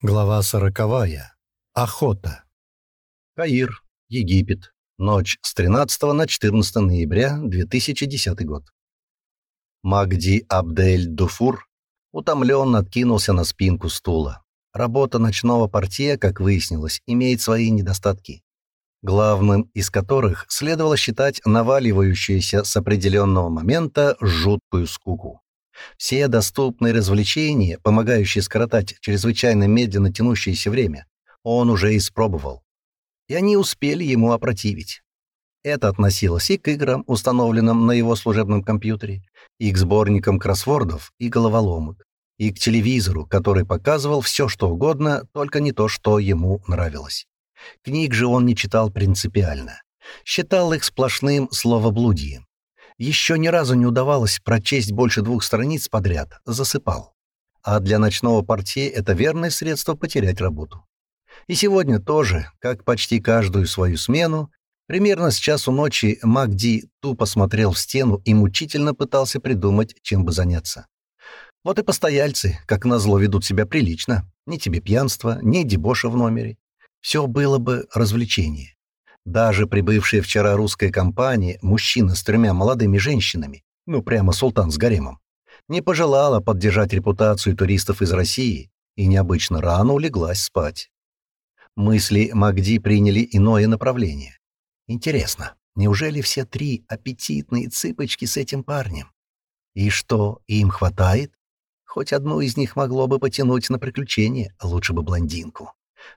Глава сороковая. Охота. Каир, Египет. Ночь с 13 на 14 ноября 2010 год. Магди Абдель Дуфур утомленно откинулся на спинку стула. Работа ночного портье, как выяснилось, имеет свои недостатки, главным из которых следовало считать наваливающуюся с определенного момента жуткую скуку. Все доступные развлечения, помогающие скоротать чрезвычайно медленно тянущееся время, он уже испробовал. И они успели ему опротивить. Это относилось и к играм, установленным на его служебном компьютере, и к сборникам кроссвордов и головоломок, и к телевизору, который показывал все, что угодно, только не то, что ему нравилось. Книг же он не читал принципиально. Считал их сплошным словоблудием. Еще ни разу не удавалось прочесть больше двух страниц подряд, засыпал. А для ночного портье это верное средство потерять работу. И сегодня тоже, как почти каждую свою смену, примерно с часу ночи Макди тупо смотрел в стену и мучительно пытался придумать, чем бы заняться. Вот и постояльцы, как назло, ведут себя прилично. Ни тебе пьянства, ни дебоша в номере. Все было бы развлечение. Даже прибывшая вчера русская компания, мужчина с тремя молодыми женщинами, ну прямо султан с гаремом, не пожелала поддержать репутацию туристов из России и необычно рано улеглась спать. Мысли Магди приняли иное направление. Интересно, неужели все три аппетитные цыпочки с этим парнем? И что, им хватает? Хоть одну из них могло бы потянуть на приключение, лучше бы блондинку.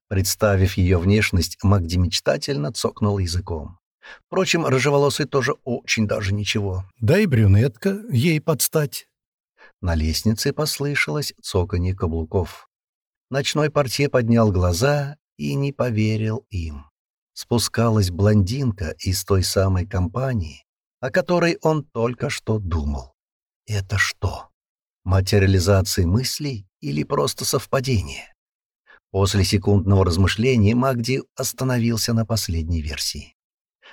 Представив ее внешность, Магди мечтательно цокнул языком. Впрочем, рыжеволосый тоже очень даже ничего. Да и брюнетка ей подстать. На лестнице послышалось цоканье каблуков. Ночной портье поднял глаза и не поверил им. Спускалась блондинка из той самой компании, о которой он только что думал. Это что? Материализация мыслей или просто совпадение? После секундного размышления Магди остановился на последней версии.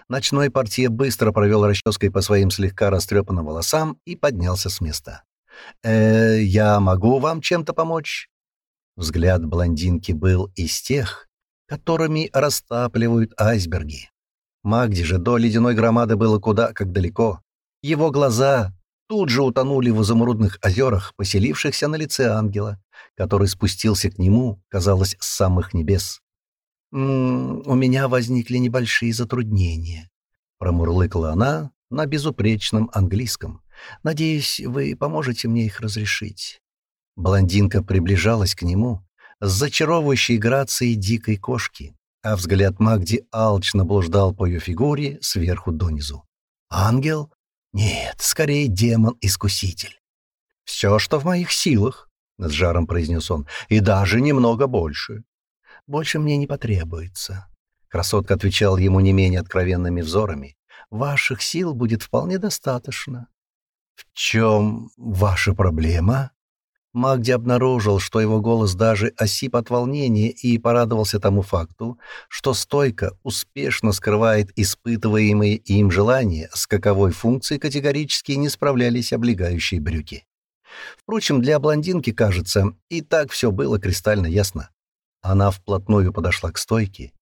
Ночной портье быстро провел расческой по своим слегка растрепанным волосам и поднялся с места. «Э, я могу вам чем-то помочь?» Взгляд блондинки был из тех, которыми растапливают айсберги. Магди же до ледяной громады было куда как далеко. Его глаза тут же утонули в изумрудных озерах, поселившихся на лице ангела, который спустился к нему, казалось, с самых небес. «М -м, «У меня возникли небольшие затруднения», — промурлыкала она на безупречном английском. «Надеюсь, вы поможете мне их разрешить». Блондинка приближалась к нему с зачаровывающей грацией дикой кошки, а взгляд Магди алчно блуждал по ее фигуре сверху донизу. «Ангел? Нет, скорее демон-искуситель. Все, что в моих силах, — с жаром произнес он, — и даже немного больше. Больше мне не потребуется. Красотка отвечал ему не менее откровенными взорами. Ваших сил будет вполне достаточно. В чем ваша проблема? Магди обнаружил, что его голос даже осип от волнения и порадовался тому факту, что стойка успешно скрывает испытываемые им желания, с каковой функцией категорически не справлялись облегающие брюки. Впрочем, для блондинки, кажется, и так все было кристально ясно. Она вплотную подошла к стойке,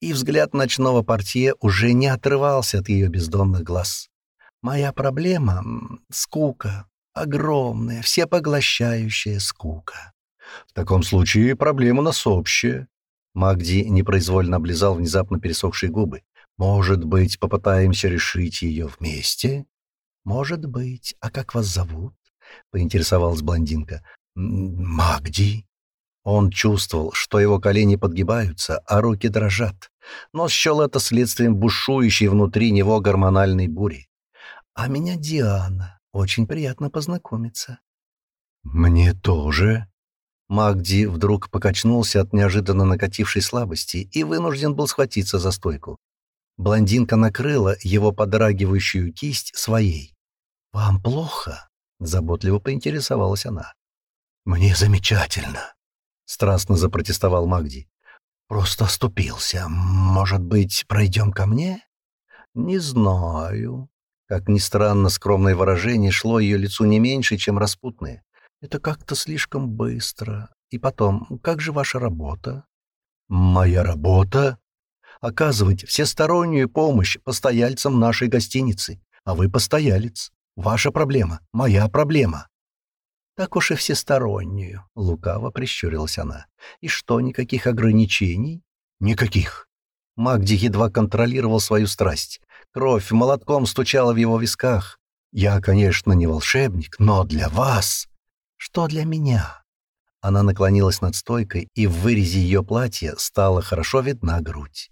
и взгляд ночного портье уже не отрывался от ее бездонных глаз. «Моя проблема — скука», Огромная, всепоглощающая скука. В таком случае проблема нас общая. Магди непроизвольно облизал внезапно пересохшие губы. Может быть, попытаемся решить ее вместе? Может быть. А как вас зовут? Поинтересовалась блондинка. Магди. Он чувствовал, что его колени подгибаются, а руки дрожат, но счел это следствием бушующей внутри него гормональной бури. «А меня Диана. Очень приятно познакомиться». «Мне тоже». Магди вдруг покачнулся от неожиданно накатившей слабости и вынужден был схватиться за стойку. Блондинка накрыла его подрагивающую кисть своей. «Вам плохо?» — заботливо поинтересовалась она. «Мне замечательно», — страстно запротестовал Магди. «Просто оступился. Может быть, пройдем ко мне?» «Не знаю», как ни странно, скромное выражение шло ее лицу не меньше, чем распутное. Это как-то слишком быстро. И потом, как же ваша работа? Моя работа? Оказывать всестороннюю помощь постояльцам нашей гостиницы. А вы постоялец. Ваша проблема, моя проблема. Так уж и всестороннюю, лукаво прищурилась она. И что, никаких ограничений? Никаких. Магди едва контролировал свою страсть. Кровь молотком стучала в его висках. Я, конечно, не волшебник, но для вас... Что для меня? Она наклонилась над стойкой, и в вырезе ее платья стала хорошо видна грудь.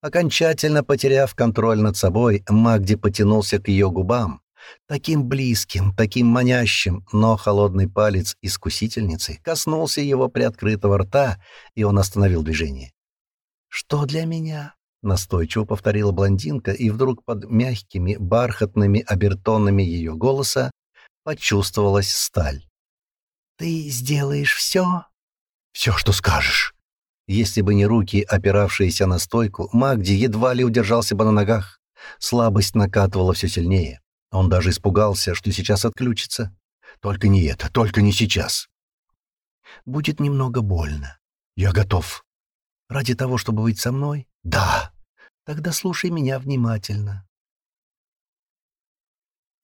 Окончательно потеряв контроль над собой, Магди потянулся к ее губам. Таким близким, таким манящим, но холодный палец искусительницы коснулся его приоткрытого рта, и он остановил движение. «Что для меня?» — настойчиво повторила блондинка, и вдруг под мягкими, бархатными обертонами ее голоса почувствовалась сталь. «Ты сделаешь все?» «Все, что скажешь». Если бы не руки, опиравшиеся на стойку, Магди едва ли удержался бы на ногах. Слабость накатывала все сильнее. Он даже испугался, что сейчас отключится. «Только не это, только не сейчас». «Будет немного больно. Я готов. Ради того, чтобы быть со мной? Да. Тогда слушай меня внимательно.